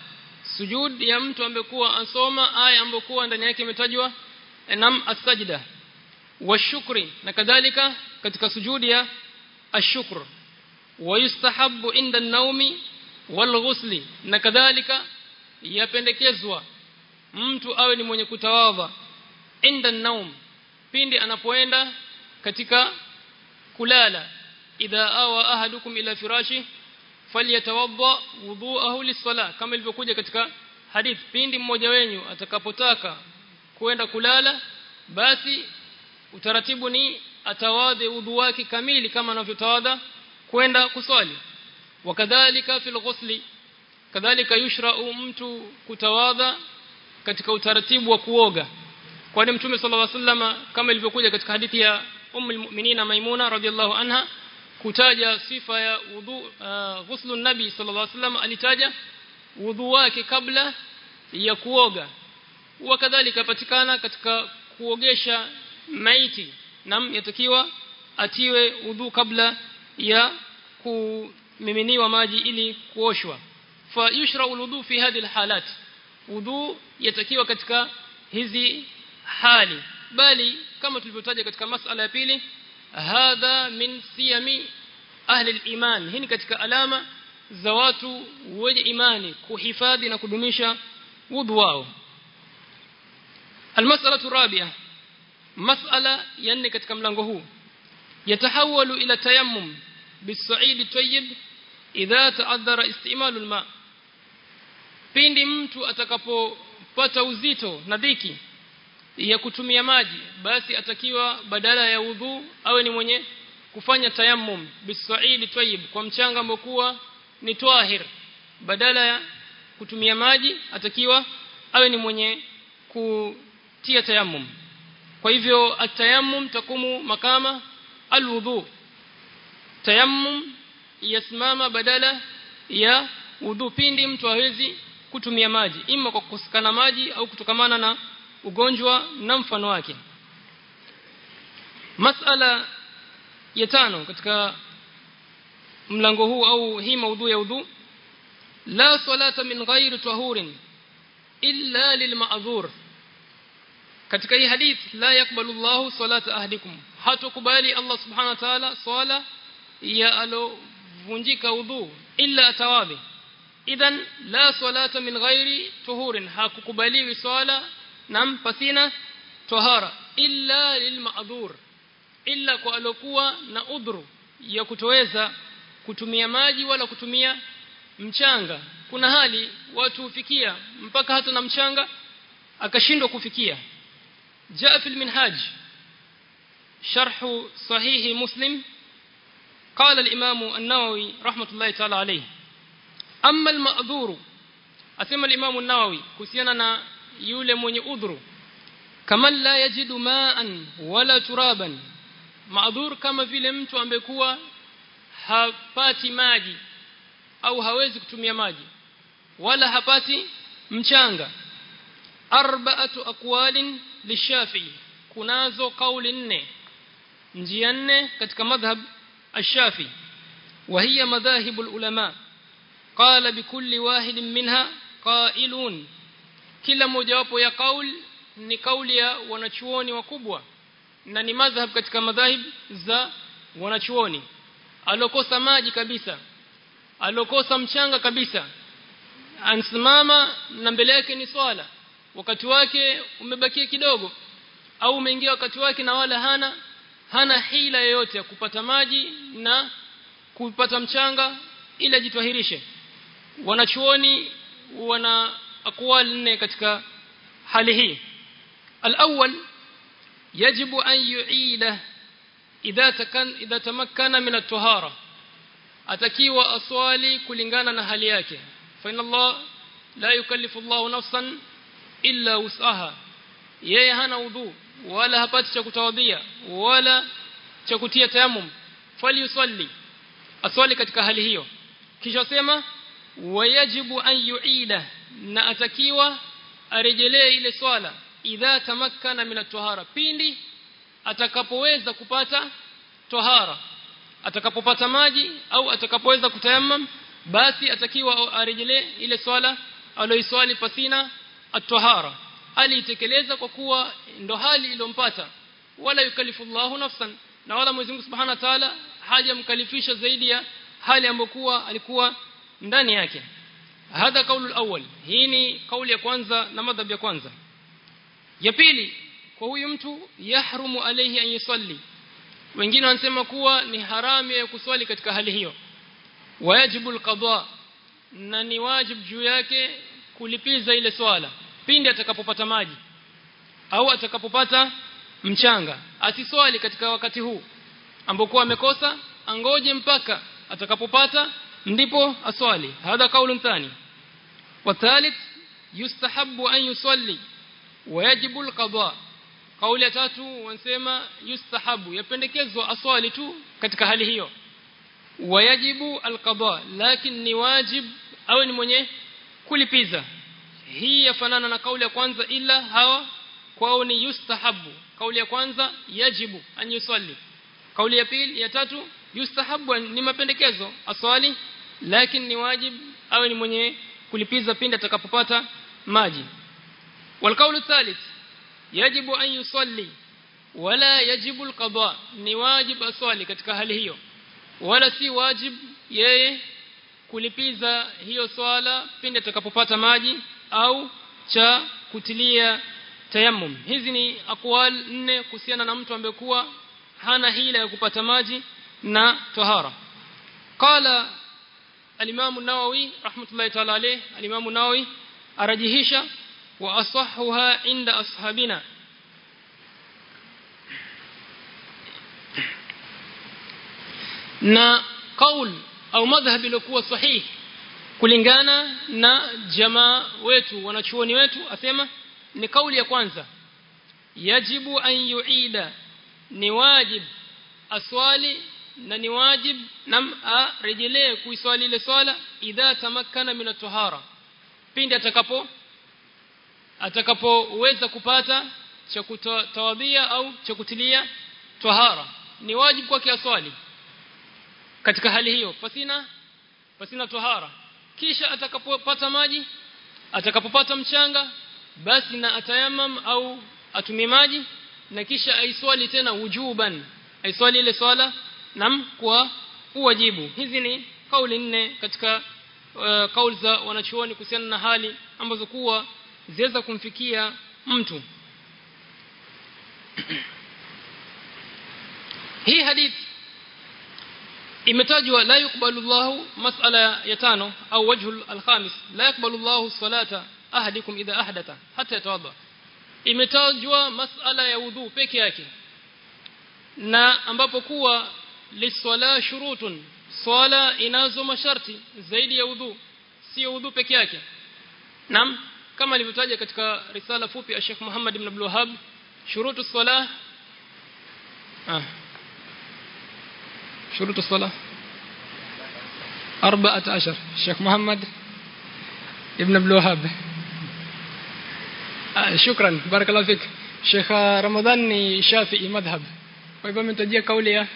Sujud ya mtu ambekuwa asoma aya ambokuwa ndani yake imetajwa nam asajda washukri na kadhalika katika sujudi ya ashukr wayustahabu inda an-naumi walghusli na kadhalika yapendekezwa mtu awe ni mwenye kutawadha inda naum pindi anapoenda katika kulala idha awa ahadukum ila firashi falyatawadda wudu'ahu lis-salah kama ilivyokuja katika hadith. Pindi mmoja wenyu atakapotaka kwenda kulala basi utaratibu ni atawadhe udhu wake kamili kama anavyotawadha kwenda kuswali. Wakadhalika fil ghusli kadhalika yushra'u mtu kutawadha katika utaratibu wa kuoga. Kwani mtume sallallahu alaihi wasallam kama ilivyokuja katika hadithi ya ummu mu'minina maimuna radhiallahu anha kutaja sifa ya wudu uh, nabi sallallahu alaihi wasallam alitaja wudu wake kabla ya kuoga. Wa kadhalika patikana katika kuogesha maiti. Nam yatakiwa atiwe udhu kabla ya kumiminiwa maji ili kuoshwa. Fa yushra wudu fi hadhihi alhalat. Wudu yatakiwa katika hizi hali. Bali kama tulivyotaja katika masala ya pili hadha min siyami ahli aliman hii ni katika alama za watu wenye imani kuhifadhi na kudumisha wudhu wao almas'alatu rabi'a mas'ala yanne katika mlango huu yatahawalu ila tayammum bisa'id tayyib idha ta'addara istimalu alma pindi mtu atakapopata uzito na dhiki ya kutumia maji basi atakiwa badala ya udhu awe ni mwenye kufanya tayammum. Bisaidi tayyib kwa mchanga mbokuwa ni twahir. Badala ya kutumia maji atakiwa awe ni mwenye kutia tayammum. Kwa hivyo atayammum takumu makama alwudhu tayammum yasimama badala ya wudhu pindi mtu hawezi kutumia maji. Ima kwa kukosekana maji au kutokamana na ugonjwa na mfano wake masala ya tano katika mlango huu au hii maudhu ya udhu la salata min ghairi tahurin illa lilma'dhur katika hii hadith la yakbalu Allah salata ahdikum hatukubali Allah subhanahu wa ta'ala swala ya alovunjika udhu illa tawadhi idhan la salata min ghairi tuhurin hakukubaliwi swala nam pasina tahara illa lilma'dhur illa kwa alokuwa na udhuru ya kutoweza kutumia maji wala kutumia mchanga kuna hali watu hufikia mpaka hata na mchanga akashindwa kufikia jaa fil minhaj sharh sahih muslim قال الإمام النووي رحمة الله تعالى عليه أما المأذور أسمى الإمام النووي كسينا yule mwenye udhuru kama la yajidu ma'an wala turaban maadhur kama vile mtu ambekuwa hapati maji au hawezi kutumia maji wala hapati mchanga arba'atu aqwalin lishafi'i kunazo kauli nne njia nne katika madhhab ash-shafi وهي مذاهب العلماء قال بكل wahidin minha qa'ilun kila mojawapo ya kauli ni kauli ya wanachuoni wakubwa na ni madhhab katika madhahib za wanachuoni. Alokosa maji kabisa alokosa mchanga kabisa ansimama na mbele yake ni swala wakati wake umebakia kidogo au umeingia wakati wake na wala hana hana hila yoyote ya kupata maji na kupata mchanga ili ajitwahirishe. Wanachuoni wana أقوال نكتك حاله. الأول يجب أن يعيله إذا, تكن إذا تمكن من الطهارة. أتكي وأصوالي كلنغانا نهالياك. فإن الله لا يكلف الله نفسا إلا وسعها. يهان وضوء ولا هبات شكتوضية ولا شكتية تيمم. فليصلي. أصوالي كتك هاليه كيش أسيما ويجب أن يعيله. Na atakiwa arejelee ile swala idha tamakkana min at-tahara. Pindi atakapoweza kupata tahara atakapopata maji au atakapoweza kutayamam basi atakiwa arejelee ile swala aloiswali pasina at-tahara. Aliitekeleza kwa kuwa ndo hali iliyompata. Wala yukalifullahu nafsan na wala Mwenyezi Mungu Subhanahu wa Ta'ala hajamkalifisha zaidi ya hali ambokuwa alikuwa ndani yake hadha kaulu al-awwal hii ni kauli ya kwanza na madhhabu ya kwanza. Ya pili kwa huyu mtu yahrumu alayhi an yusalli. Wengine wanasema kuwa ni haramu ya kuswali katika hali hiyo. Wajibu alqada na ni wajib juu yake kulipiza ile swala pindi atakapopata maji au atakapopata mchanga. Asiswali katika wakati huu. Ambokuwa amekosa angoje mpaka atakapopata ndipo aswali. Hadha kaulun thani. Yustahabbu an yusalli wajibu alqada kauli ya tatu wanasema yustahabu. Yapendekezwa aswali tu katika hali hiyo. Wajibu alqada lakini ni wajib au ni mwenye kulipiza. Hii yafanana na kauli ya kwanza ila hawa kwao ni yustahabu. Kauli ya kwanza yajibu an yusalli. Kauli ya pili ya tatu yustahabu ni mapendekezo. Aswali lakini ni wajib au ni mwenye kulipiza pindi atakapopata maji والقول الثالث يجب أن يصلي ولا يجب القضاء ni wajib aswali katika hali hiyo wala si wajib yeye kulipiza hiyo swala pindi atakapopata maji au cha kutilia tayammum hizi ni aqwal nne kuhusiana na mtu ambaye kuwa hana hila ya kupata maji na tahara qala al-imam an-nawawi rahmatullahi ta'ala alayh al-imam an-nawawi arajihisha wa قول inda ashabina. Na qaul au madhhab iliyokuwa sahihi kulingana na jamaa wetu wanachuoni wetu asema ni kauli ya kwanza yajibu an yuida. Ni wajib aswali na ni wajib nam arejelee kuiswali ile swala idha tamakkana min at-tahara. Pindi atakapo atakapoweza kupata cha kutawadhia au cha kutilia tahara. Ni wajib kwake aswali katika hali hiyo pasina pasina tahara. Kisha atakapopata maji atakapopata mchanga basi na atayamam au atumie maji na kisha aiswali tena wujuban aiswali ile swala nam kwa uwajibu hizi ni kauli nne katika uh, kauli za wanachuoni kuhusiana na hali ambazo kuwa ziweza kumfikia mtu. <clears throat> Hii hadithi imetajwa la yukbalu Allahu mas'ala ya tano au wajhu al-khamis. La yukbalu Allahu salata ahadikum idha ahdatha hata yatawadha. Imetajwa mas'ala ya udhu peke yake na ambapo kuwa liswala shurutun swala inazo masharti zaidi ya udhu sio udhu peke yake nam kama alivyotaja katika risala fupi ya Sheikh Muhammad ibn Abdul Wahhab shurutu salah ah عشر الشيخ محمد ابن عبد الوهاب آه شكرا بارك الله فيك شيخ رمضان ni Shafi'i madhhab kwa hivyo ametajia kauli ya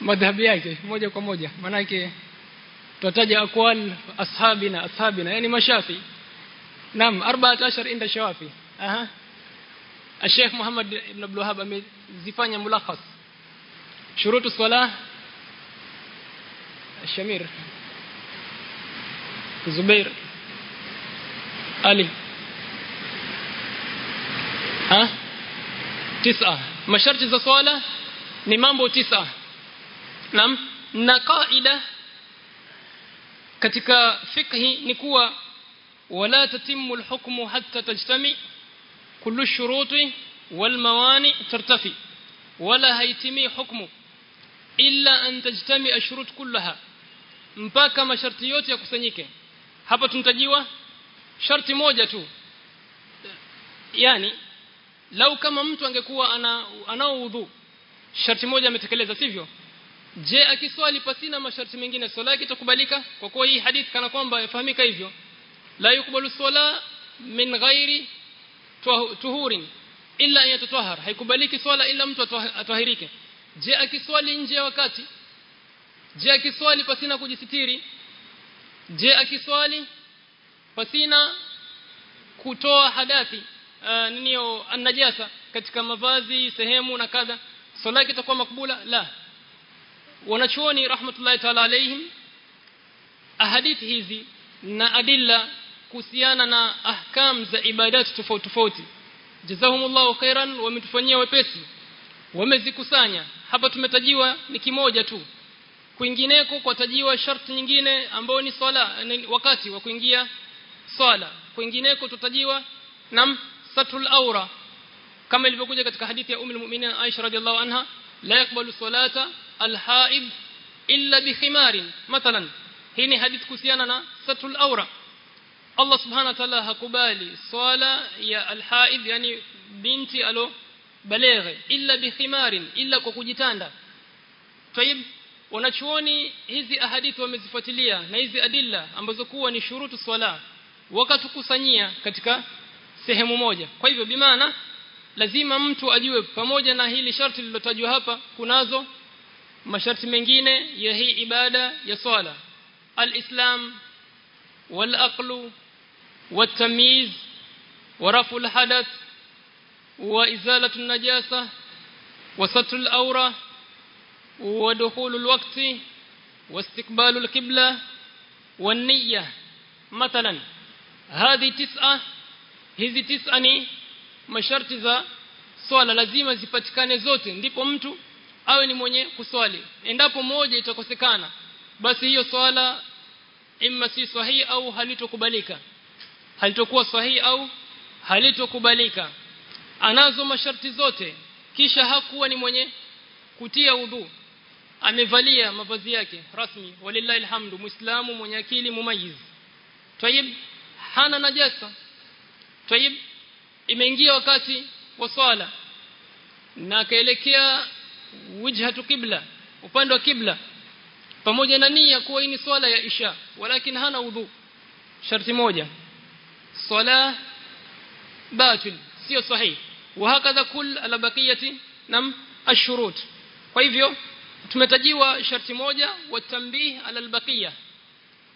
madhhabi yake moja kwa moja manake tutataja aqwal ashabina ashabina yani mashafi naam 14 inda shawafi aha الشيخ محمد ابن عبد الوهاب amezifanya mulakhas شروط الصلاه الشمير زبير علي ها تسعة masharti za swala ni mambo tisa naam na kaida katika fikhi ni kuwa wala tatimmu alhukmu hatta tajtami kullu shuruti mawani tartafi wala haitimi hukmu illa an tajtami ashurut kullaha mpaka masharti yote yakusanyike. Hapa tunatajiwa sharti moja tu yani lau kama mtu angekuwa ana anao udhu sharti moja ametekeleza sivyo je akiswali pasina masharti mengine swala yake itakubalika? Kwa kuwa hii hadith kana kwamba yafahamika hivyo. La yukbalu swala min ghairi tuhurin illa an yatatahhar haikubaliki swala ila mtu atahirike je akiswali nje ya wakati? Je akiswali pasina kujisitiri? Je akiswali pasina kutoa hadathi uh, niniyo anajasa katika mavazi sehemu na kadha swala yake itakuwa makbula? La wanachuoni rahmatullahi ta'ala alayhim ahadithi hizi na adilla kuhusiana na ahkam za ibadati tofauti tofauti. Jazahumullahu khairan wametufanyia wepesi wamezikusanya. Hapa tumetajiwa ni kimoja tu. Kwingineko kwatajiwa sharti nyingine ambayo ni swala wakati wa kuingia swala. Kwingineko tutajiwa nam satrul aura kama ilivyokuja katika hadithi ya ummu mu'minin Aisha radhiallahu anha la yakbalu salata alhaid illa bikhimarin mathalan hii ni hadith kuhusiana na satul aura Allah subhanahu wa ta'ala hakubali swala ya alhaid yani binti alo baleghe illa bikhimarin illa kwa kujitanda. Tayib wanachuoni hizi ahadithi wamezifuatilia na hizi adilla ambazo kuwa ni shurutu swala wakatukusanyia katika sehemu moja. Kwa hivyo bimaana lazima mtu ajue pamoja na hili sharti lilotajwa hapa kunazo masharti mengine ya hii ibada ya swala. Al-islam wal-aqlu wat-tamyiz wa rafu al-hadath wa izalatu an-najasa wa satru al-awra wa dukhulu al-waqti wa istiqbalu al-qibla niyya. Mathalan hadhi tis'a hizi tis'a ni masharti za swala. Lazima zipatikane zote. Ndipo mtu awe ni mwenye kuswali. Endapo moja itakosekana basi hiyo swala imma si sahihi au halitokubalika. Halitokuwa sahihi au halitokubalika. Anazo masharti zote kisha hakuwa ni mwenye kutia udhu amevalia mavazi yake rasmi. Walillahi alhamdu muislamu mwenye akili mumayiz tayib hana najasa. Tayib imeingia wakati wa swala. Na akaelekea wajhatu qibla upande wa kibla. Pamoja na nia kuwa hii ni swala ya isha walakin hana udhu sharti moja swala batil sio sahihi wahakadha kull albaqiyati nam ashurut. Kwa hivyo tumetajiwa sharti moja wa tambih ala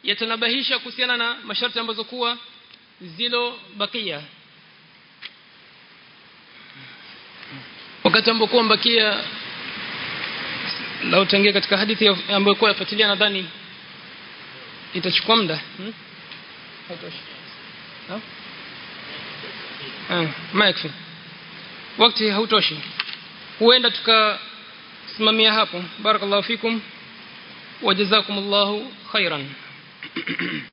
yatanabahisha kuhusiana na masharti ambazo kuwa zilo bakia wakati ambapo bakia la utangia katika hadithi ambayo kwa yafuatilia nadhani itachukua muda. Hmm? ah ma yakfi wakati hautoshi huenda tukasimamia hapo. Barakallahu fikum wajazakumullahu khairan <clears throat>